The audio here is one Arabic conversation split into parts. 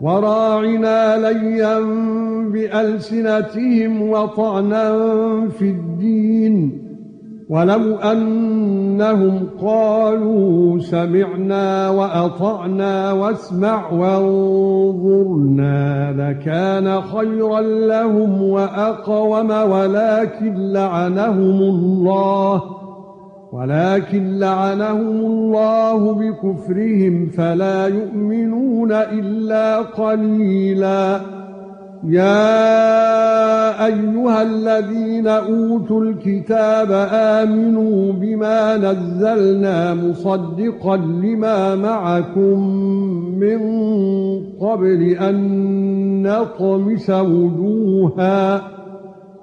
وراعنا ليا بألسنتهم وطعنا في الدين. ولو أنهم قالوا سمعنا وأطعنا واسمع وانظرنا لكان خيرا لهم وأقوم ولكن لعنهم الله. ولكن لعنهم الله بكفرهم فلا يؤمنون إلا قليلا. يا أيها الذين أوتوا الكتاب آمنوا بما نزلنا مصدقا لما معكم من قبل أن نطمس وجوها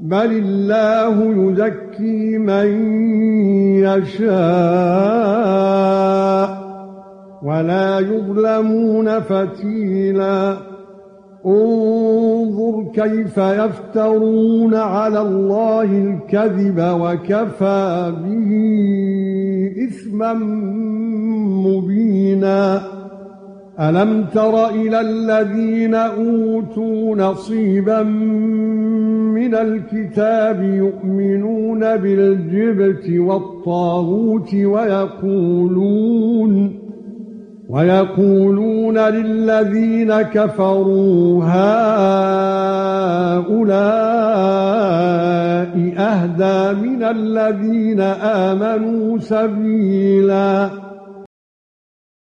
بل الله يزكي من يشاء ولا يظلمون فتيلا. انظر كيف يفترون على الله الكذب وكفى به إثما مبينا. ألم تر إلى الذين أوتوا نصيبا من الكتاب يؤمنون بالجبت والطاغوت ويقولون ويقولون للذين كفروا هؤلاء اهدى من الذين امنوا سبيلا